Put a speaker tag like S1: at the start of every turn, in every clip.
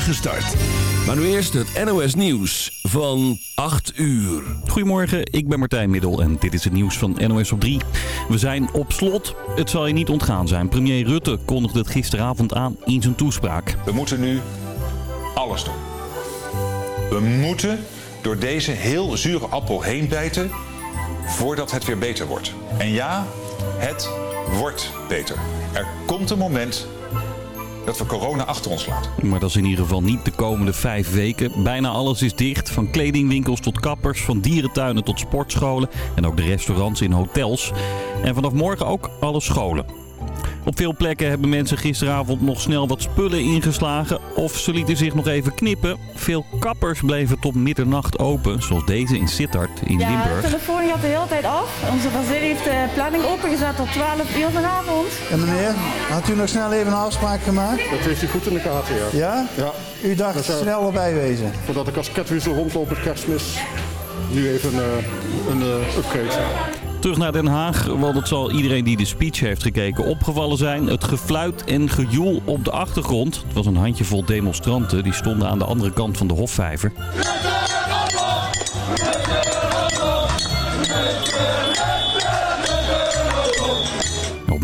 S1: start. Maar nu eerst het NOS Nieuws van 8 uur.
S2: Goedemorgen, ik ben Martijn Middel en dit is het nieuws van NOS op 3. We zijn op slot. Het zal je niet ontgaan zijn. Premier Rutte kondigde het gisteravond aan in zijn toespraak.
S3: We moeten nu alles doen. We moeten door deze heel zure appel heen bijten voordat het weer beter wordt. En ja, het wordt beter. Er komt een moment dat we corona achter ons laten.
S2: Maar dat is in ieder geval niet de komende vijf weken. Bijna alles is dicht. Van kledingwinkels tot kappers, van dierentuinen tot sportscholen. En ook de restaurants in hotels. En vanaf morgen ook alle scholen. Op veel plekken hebben mensen gisteravond nog snel wat spullen ingeslagen of ze lieten zich nog even knippen. Veel kappers bleven tot middernacht open, zoals deze in Sittard in
S4: ja,
S2: Limburg.
S4: de telefoon gaat de hele tijd af. Onze bazin heeft de planning opengezet tot 12 uur vanavond.
S5: En meneer, had u nog snel even een afspraak gemaakt?
S6: Dat heeft hij goed in de gaten, ja.
S5: Ja?
S6: Ja.
S5: U dacht
S6: Dat, eh,
S5: snel erbij wezen.
S6: Voordat ik als ketwissel rondloop met kerstmis. Nu even eh, een eh, upgrade.
S2: Terug naar Den Haag, want het zal iedereen die de speech heeft gekeken opgevallen zijn. Het gefluit en gejoel op de achtergrond. Het was een handjevol demonstranten, die stonden aan de andere kant van de Hofvijver.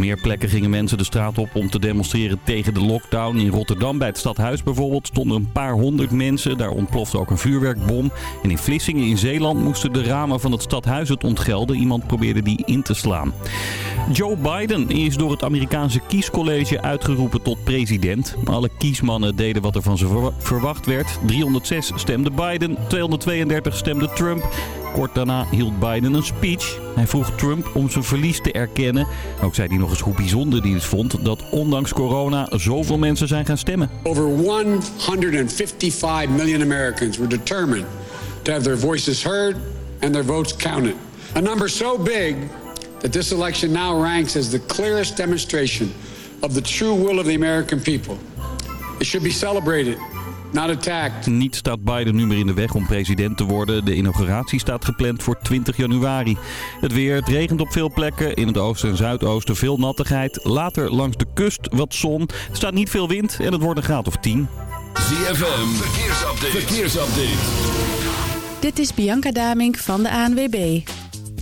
S2: Meer plekken gingen mensen de straat op om te demonstreren tegen de lockdown. In Rotterdam bij het stadhuis bijvoorbeeld stonden een paar honderd mensen. Daar ontplofte ook een vuurwerkbom. En in Vlissingen in Zeeland moesten de ramen van het stadhuis het ontgelden. Iemand probeerde die in te slaan. Joe Biden is door het Amerikaanse kiescollege uitgeroepen tot president. Alle kiesmannen deden wat er van ze verwa- verwacht werd. 306 stemde Biden, 232 stemde Trump. Kort daarna hield Biden een speech. Hij vroeg Trump om zijn verlies te erkennen. Ook zei hij nog eens hoe bijzonder hij het vond dat ondanks corona zoveel mensen zijn gaan stemmen.
S7: Over 155 million Americans were determined to have their voices heard and their votes counted. A number so big that this election now ranks as the clearest demonstration of the true will of the American people. It should be celebrated, not attacked.
S2: Niet staat Biden nu meer in de weg om president te worden. De inauguratie staat gepland voor 20 januari. Het weer, het regent op veel plekken. In het oosten en zuidoosten veel nattigheid. Later langs de kust wat zon. Er staat niet veel wind en het wordt een graad of 10.
S1: ZFM, verkeersupdate. verkeersupdate.
S8: Dit is Bianca Damink van de ANWB.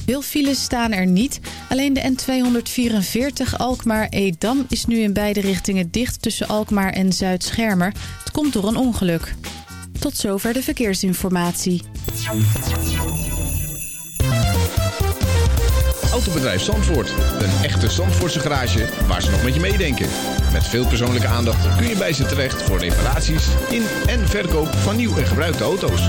S8: Veel files staan er niet. Alleen de N244 Alkmaar-Edam is nu in beide richtingen dicht tussen Alkmaar en Zuid-Schermer. Het komt door een ongeluk. Tot zover de verkeersinformatie.
S9: Autobedrijf Zandvoort. Een echte Zandvoortse garage waar ze nog met je meedenken. Met veel persoonlijke aandacht kun je bij ze terecht voor reparaties in en verkoop van nieuw en gebruikte auto's.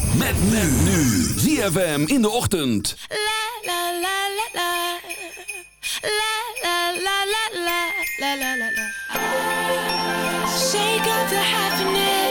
S1: Met men nu. ZFM in de ochtend.
S10: La la la la la. La la la la la. La. Shake up the happiness.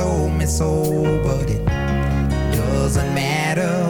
S11: Told me so, but it doesn't matter.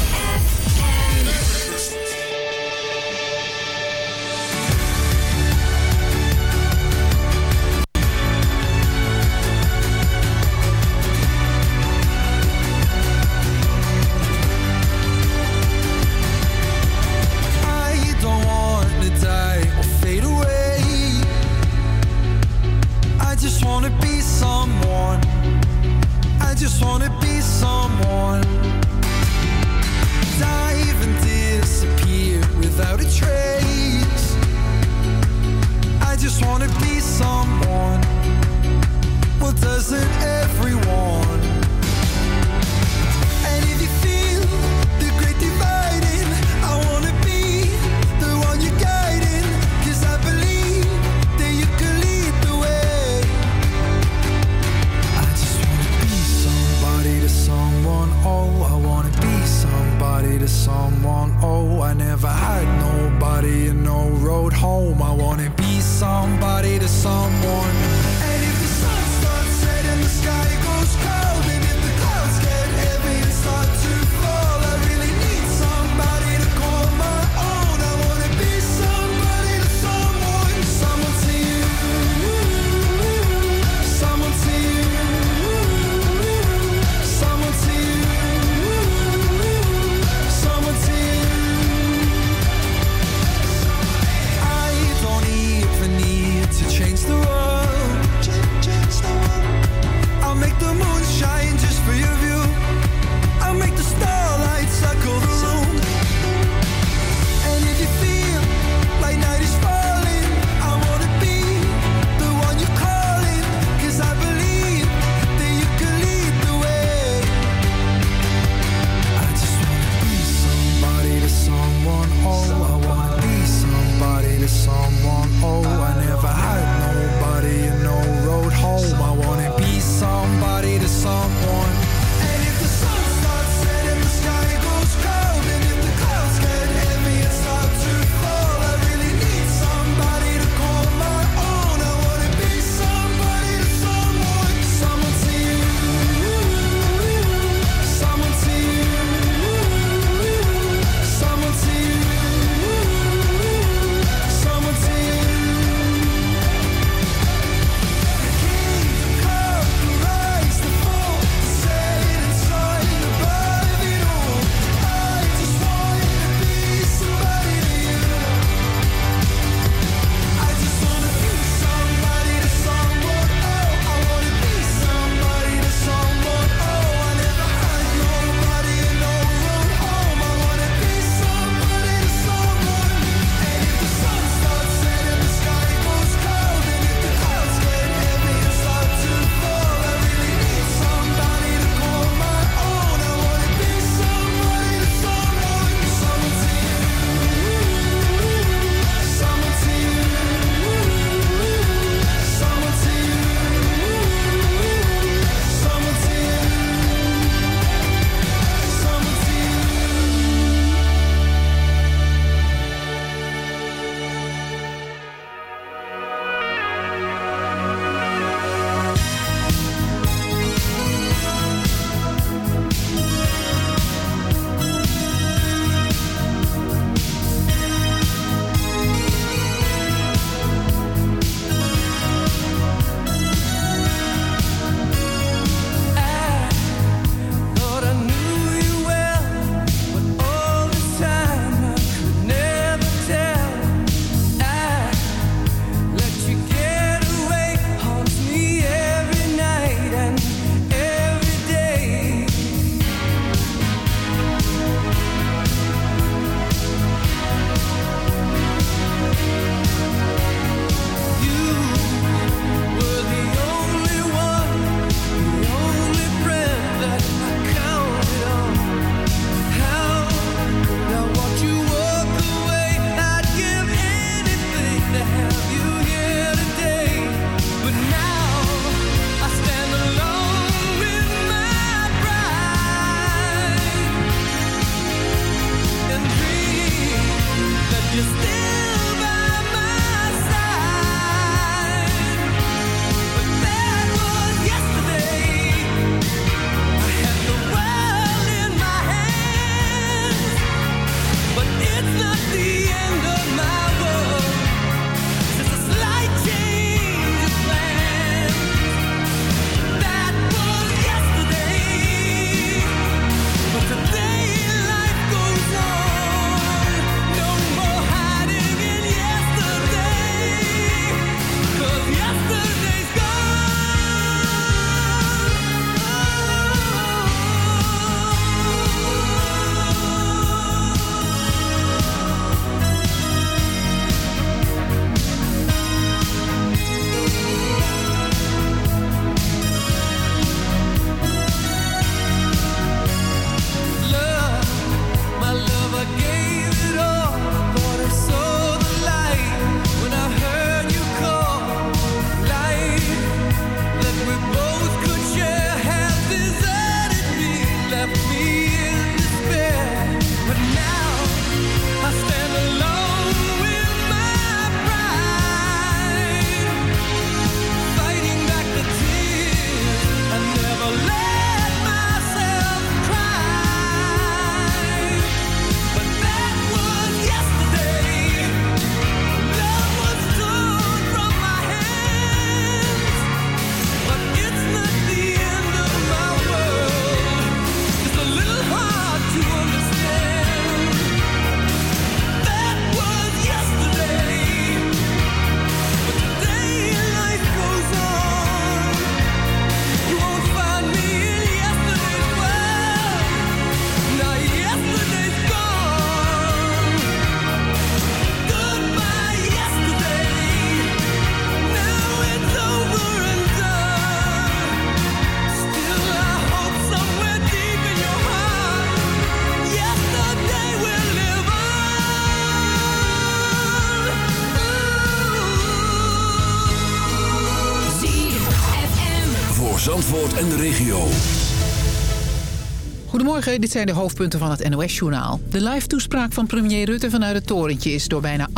S12: Dit zijn de hoofdpunten van het NOS-journaal. De live-toespraak van premier Rutte vanuit het torentje... is door bijna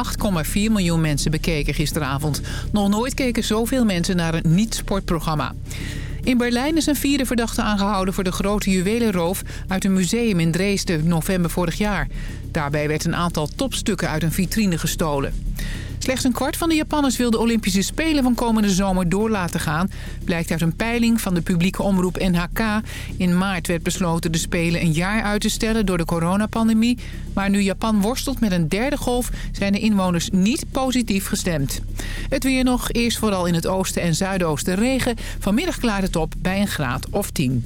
S12: 8,4 miljoen mensen bekeken gisteravond. Nog nooit keken zoveel mensen naar een niet-sportprogramma. In Berlijn is een vierde verdachte aangehouden voor de grote juwelenroof... uit een museum in Dresden november vorig jaar. Daarbij werd een aantal topstukken uit een vitrine gestolen. Slechts een kwart van de Japanners wil de Olympische Spelen van komende zomer door laten gaan. Blijkt uit een peiling van de publieke omroep NHK. In maart werd besloten de Spelen een jaar uit te stellen door de coronapandemie. Maar nu Japan worstelt met een derde golf zijn de inwoners niet positief gestemd. Het weer nog, eerst vooral in het oosten en zuidoosten regen. Vanmiddag klaart het op bij een graad of 10.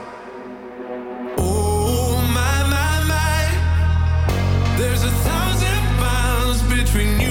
S13: between you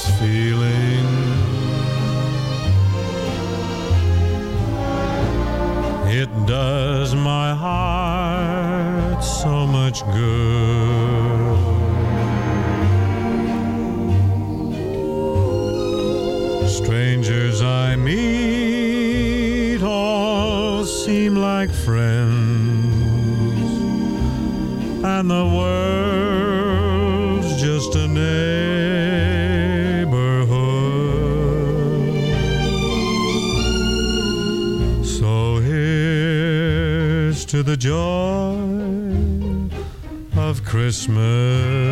S14: feeling. The joy of Christmas.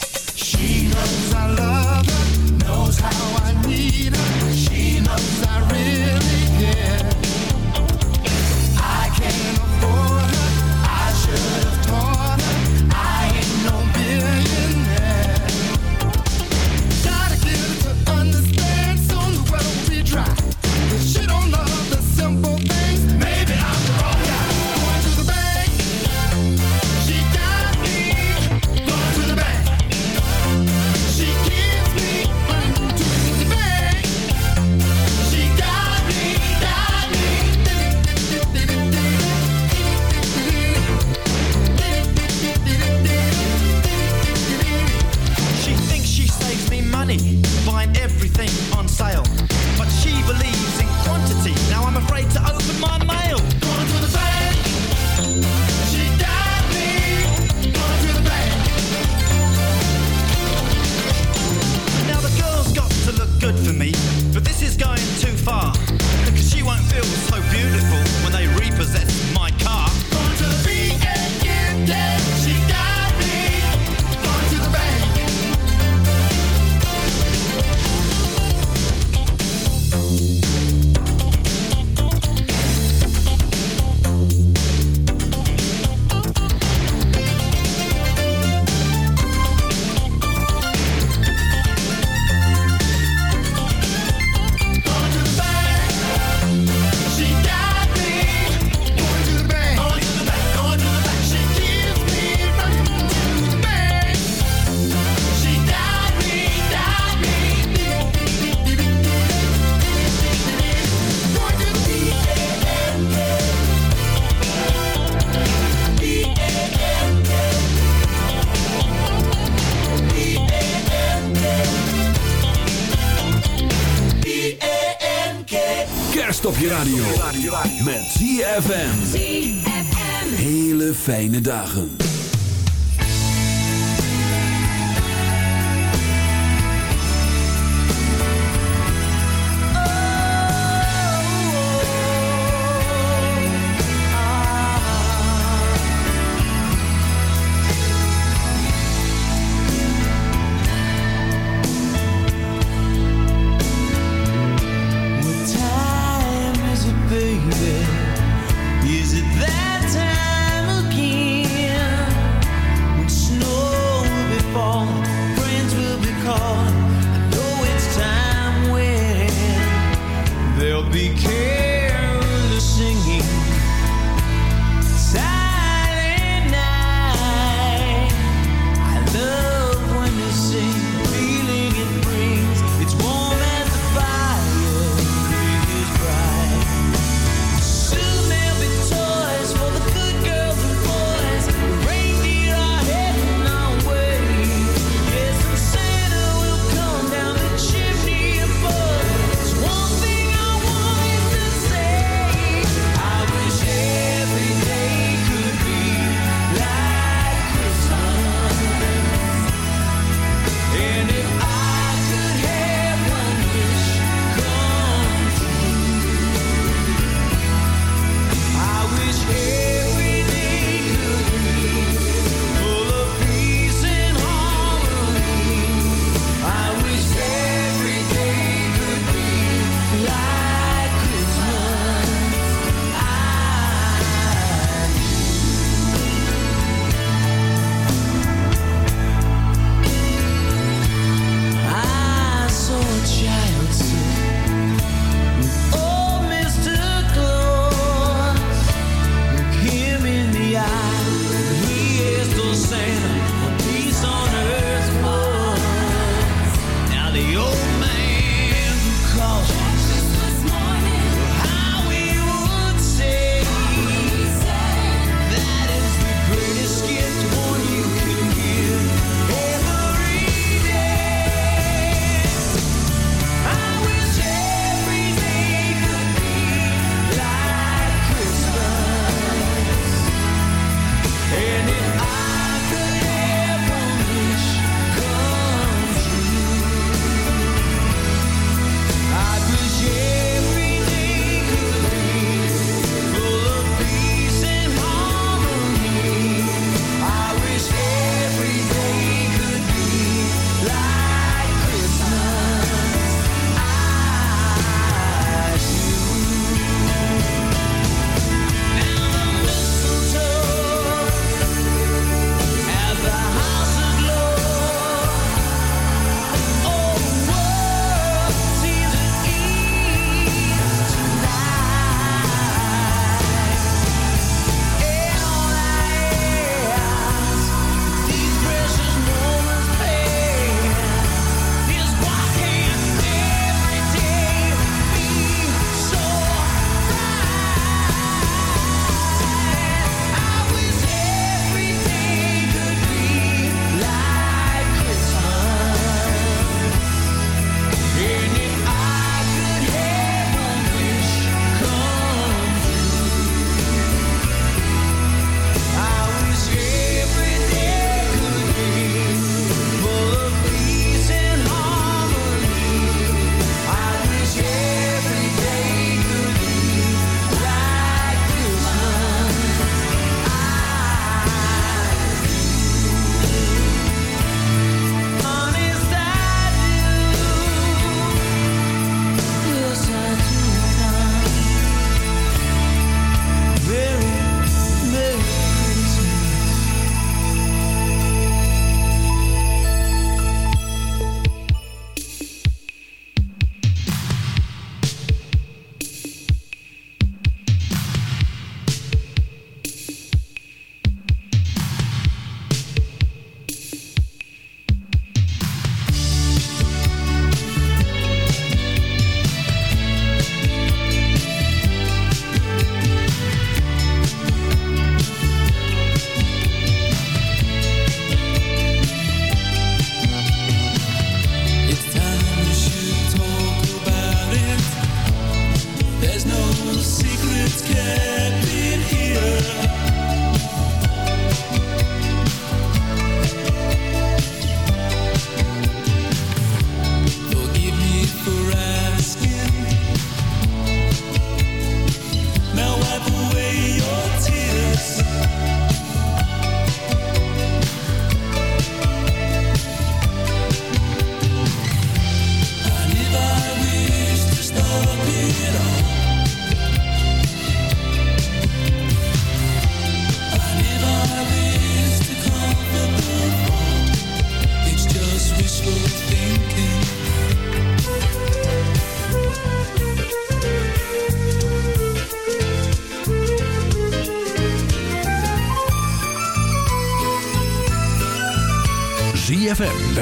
S1: fijne dagen.